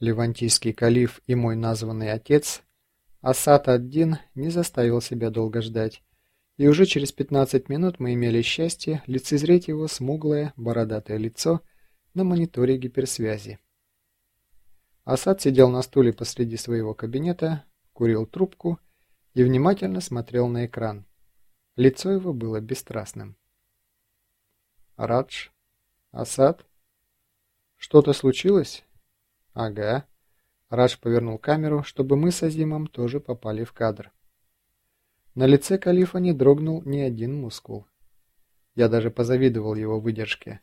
Левантийский калиф и мой названный отец, Асад ад-Дин не заставил себя долго ждать, и уже через 15 минут мы имели счастье лицезреть его смуглое, бородатое лицо на мониторе гиперсвязи. Асад сидел на стуле посреди своего кабинета, курил трубку и внимательно смотрел на экран. Лицо его было бесстрастным. «Радж? Асад? Что-то случилось?» «Ага». Радж повернул камеру, чтобы мы с Азимом тоже попали в кадр. На лице Калифа не дрогнул ни один мускул. Я даже позавидовал его выдержке.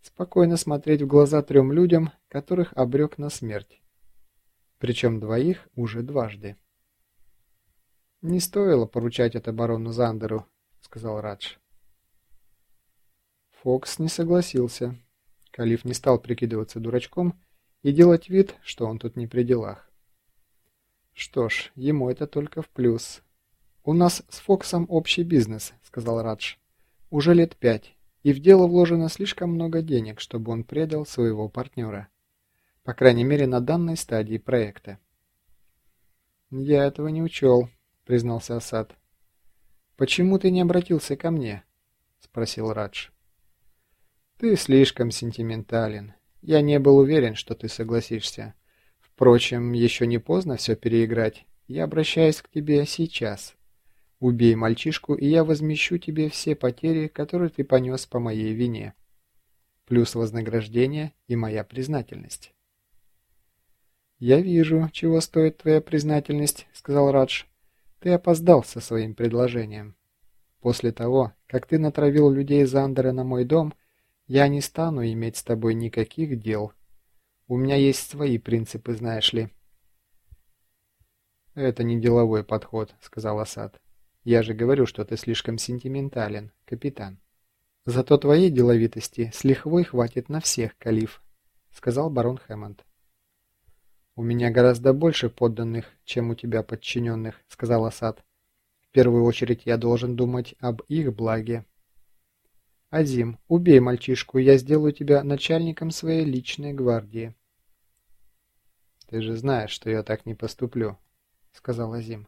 Спокойно смотреть в глаза трем людям, которых обрек на смерть. Причем двоих уже дважды. «Не стоило поручать это барону Зандеру», — сказал Радж. Фокс не согласился. Калиф не стал прикидываться дурачком и делать вид, что он тут не при делах. Что ж, ему это только в плюс. «У нас с Фоксом общий бизнес», — сказал Радж. «Уже лет пять, и в дело вложено слишком много денег, чтобы он предал своего партнера. По крайней мере, на данной стадии проекта». «Я этого не учел», — признался Асад. «Почему ты не обратился ко мне?» — спросил Радж. «Ты слишком сентиментален. Я не был уверен, что ты согласишься. Впрочем, еще не поздно все переиграть. Я обращаюсь к тебе сейчас. Убей мальчишку, и я возмещу тебе все потери, которые ты понес по моей вине. Плюс вознаграждение и моя признательность. «Я вижу, чего стоит твоя признательность», — сказал Радж. «Ты опоздал со своим предложением. После того, как ты натравил людей Зандера на мой дом, я не стану иметь с тобой никаких дел. У меня есть свои принципы, знаешь ли. Это не деловой подход, сказал Асад. Я же говорю, что ты слишком сентиментален, капитан. Зато твоей деловитости с лихвой хватит на всех, Калиф, сказал барон Хэммонд. У меня гораздо больше подданных, чем у тебя подчиненных, сказал Асад. В первую очередь я должен думать об их благе. «Азим, убей мальчишку, я сделаю тебя начальником своей личной гвардии». «Ты же знаешь, что я так не поступлю», — сказал Азим.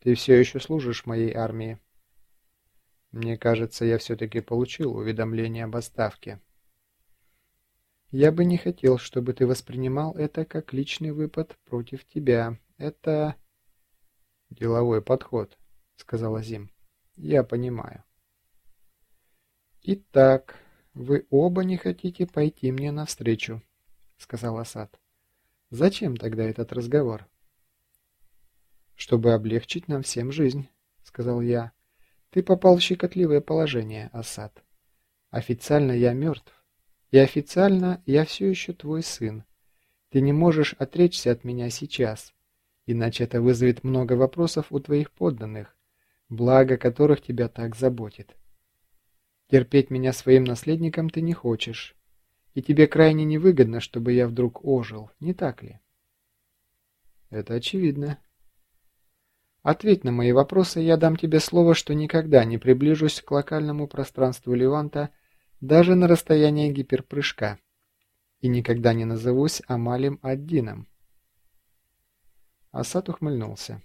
«Ты все еще служишь моей армии». «Мне кажется, я все-таки получил уведомление об отставке». «Я бы не хотел, чтобы ты воспринимал это как личный выпад против тебя. Это...» «Деловой подход», — сказал Азим. «Я понимаю». «Итак, вы оба не хотите пойти мне навстречу», — сказал Асад. «Зачем тогда этот разговор?» «Чтобы облегчить нам всем жизнь», — сказал я. «Ты попал в щекотливое положение, Асад. Официально я мертв, и официально я все еще твой сын. Ты не можешь отречься от меня сейчас, иначе это вызовет много вопросов у твоих подданных, благо которых тебя так заботит. Терпеть меня своим наследником ты не хочешь. И тебе крайне невыгодно, чтобы я вдруг ожил, не так ли? Это очевидно. Ответь на мои вопросы, я дам тебе слово, что никогда не приближусь к локальному пространству Леванта даже на расстояние гиперпрыжка. И никогда не назовусь Амалем Аддином. Асад ухмыльнулся.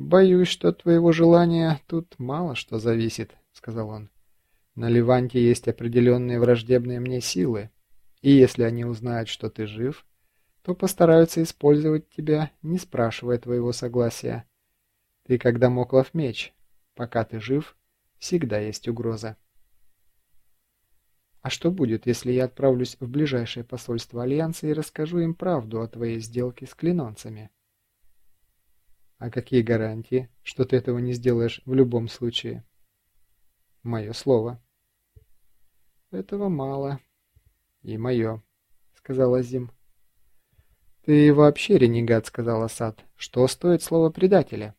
«Боюсь, что от твоего желания тут мало что зависит», — сказал он. «На Леванте есть определенные враждебные мне силы, и если они узнают, что ты жив, то постараются использовать тебя, не спрашивая твоего согласия. Ты как домоклов меч. Пока ты жив, всегда есть угроза». «А что будет, если я отправлюсь в ближайшее посольство Альянса и расскажу им правду о твоей сделке с клинонцами?» «А какие гарантии, что ты этого не сделаешь в любом случае?» Мое слово. Этого мало. И мое, сказал Азим. Ты вообще ренегат, сказал Асад. Что стоит слово предателя?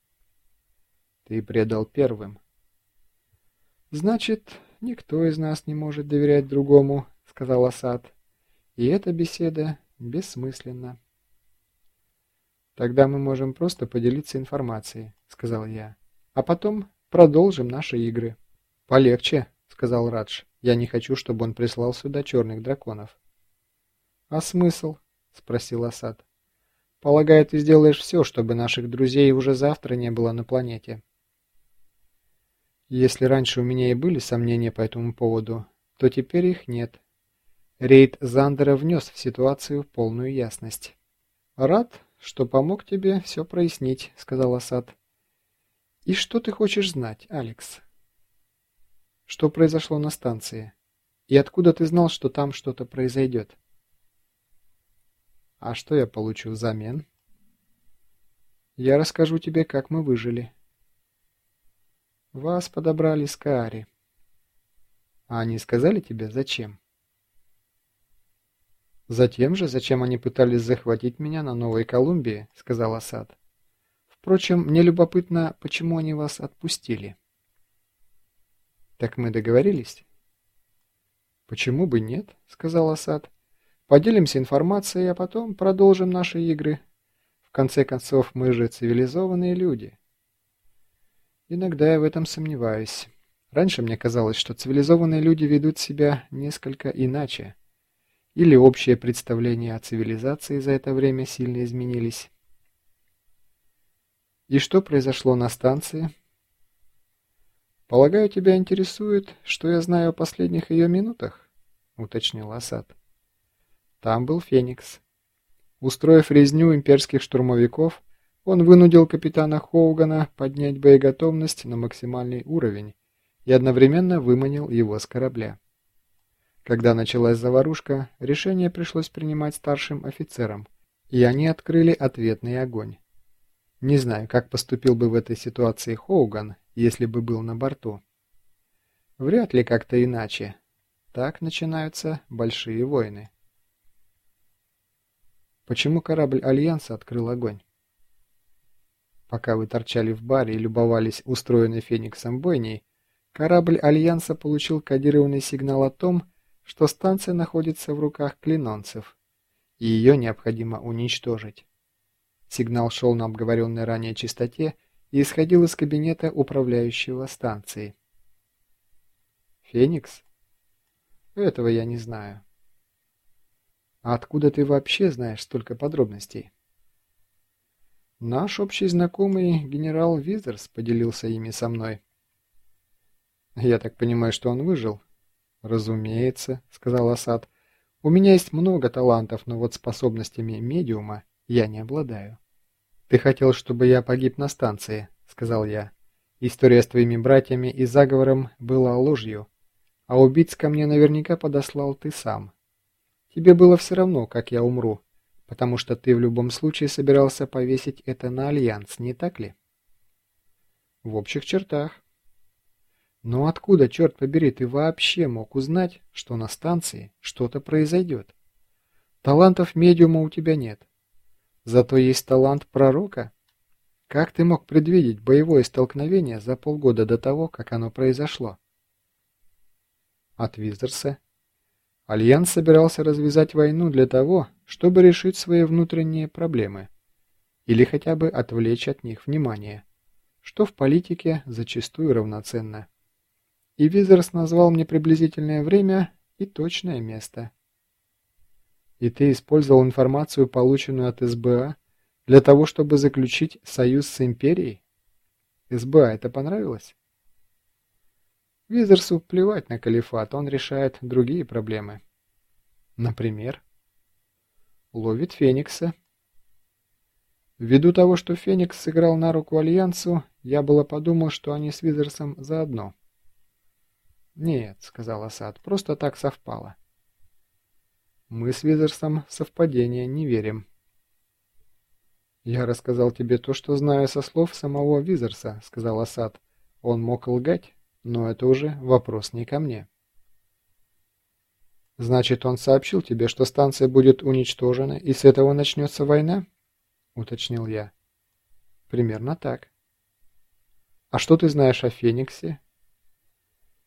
Ты предал первым. Значит, никто из нас не может доверять другому, сказал Асад. И эта беседа бессмысленна. Тогда мы можем просто поделиться информацией, сказал я. А потом продолжим наши игры. «Полегче», — сказал Радж. «Я не хочу, чтобы он прислал сюда черных драконов». «А смысл? – спросил Асад. «Полагаю, ты сделаешь все, чтобы наших друзей уже завтра не было на планете». Если раньше у меня и были сомнения по этому поводу, то теперь их нет. Рейд Зандера внес в ситуацию полную ясность. «Рад, что помог тебе все прояснить», — сказал Асад. «И что ты хочешь знать, Алекс?» «Что произошло на станции? И откуда ты знал, что там что-то произойдет?» «А что я получу взамен?» «Я расскажу тебе, как мы выжили». «Вас подобрали с Каари». «А они сказали тебе, зачем?» «Затем же, зачем они пытались захватить меня на Новой Колумбии», — сказал Асад. «Впрочем, мне любопытно, почему они вас отпустили». «Так мы договорились?» «Почему бы нет?» — сказал Асад. «Поделимся информацией, а потом продолжим наши игры. В конце концов, мы же цивилизованные люди». «Иногда я в этом сомневаюсь. Раньше мне казалось, что цивилизованные люди ведут себя несколько иначе» или общее представление о цивилизации за это время сильно изменились. И что произошло на станции? Полагаю, тебя интересует, что я знаю о последних ее минутах? Уточнил Асад. Там был Феникс. Устроив резню имперских штурмовиков, он вынудил капитана Хоугана поднять боеготовность на максимальный уровень и одновременно выманил его с корабля. Когда началась заварушка, решение пришлось принимать старшим офицерам, и они открыли ответный огонь. Не знаю, как поступил бы в этой ситуации Хоуган, если бы был на борту. Вряд ли как-то иначе. Так начинаются большие войны. Почему корабль Альянса открыл огонь? Пока вы торчали в баре и любовались устроенной Фениксом бойней, корабль Альянса получил кодированный сигнал о том, что станция находится в руках клинонцев, и ее необходимо уничтожить. Сигнал шел на обговоренной ранее частоте и исходил из кабинета управляющего станции. «Феникс?» «Этого я не знаю». «А откуда ты вообще знаешь столько подробностей?» «Наш общий знакомый генерал Визерс поделился ими со мной». «Я так понимаю, что он выжил?» «Разумеется», — сказал Асад. «У меня есть много талантов, но вот способностями медиума я не обладаю». «Ты хотел, чтобы я погиб на станции», — сказал я. «История с твоими братьями и заговором была ложью, а убийц ко мне наверняка подослал ты сам. Тебе было все равно, как я умру, потому что ты в любом случае собирался повесить это на Альянс, не так ли?» «В общих чертах», но откуда, черт побери, ты вообще мог узнать, что на станции что-то произойдет? Талантов медиума у тебя нет. Зато есть талант пророка. Как ты мог предвидеть боевое столкновение за полгода до того, как оно произошло? От Визерса. Альянс собирался развязать войну для того, чтобы решить свои внутренние проблемы. Или хотя бы отвлечь от них внимание, что в политике зачастую равноценно и Визерс назвал мне приблизительное время и точное место. И ты использовал информацию, полученную от СБА, для того, чтобы заключить союз с Империей? СБА это понравилось? Визерсу плевать на калифат, он решает другие проблемы. Например? Ловит Феникса. Ввиду того, что Феникс сыграл на руку Альянсу, я было подумал, что они с Визерсом заодно. «Нет», — сказал Асад, — «просто так совпало». «Мы с Визерсом в совпадение не верим». «Я рассказал тебе то, что знаю со слов самого Визерса», — сказал Асад. «Он мог лгать, но это уже вопрос не ко мне». «Значит, он сообщил тебе, что станция будет уничтожена, и с этого начнется война?» — уточнил я. «Примерно так». «А что ты знаешь о Фениксе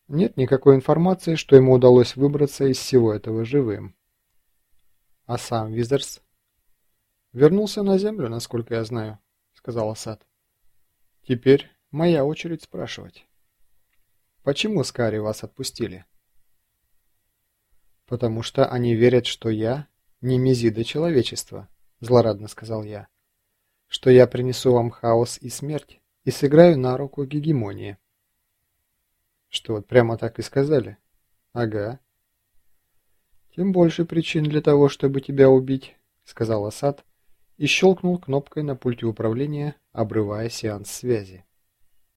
нет никакой информации, что ему удалось выбраться из всего этого живым. А сам Визерс? Вернулся на землю, насколько я знаю, сказал Асад. Теперь моя очередь спрашивать. Почему Скари вас отпустили? Потому что они верят, что я немезида человечества», – злорадно сказал я, – «что я принесу вам хаос и смерть и сыграю на руку гегемонии». «Что, вот прямо так и сказали?» «Ага». «Тем больше причин для того, чтобы тебя убить», – сказал Асад и щелкнул кнопкой на пульте управления, обрывая сеанс связи.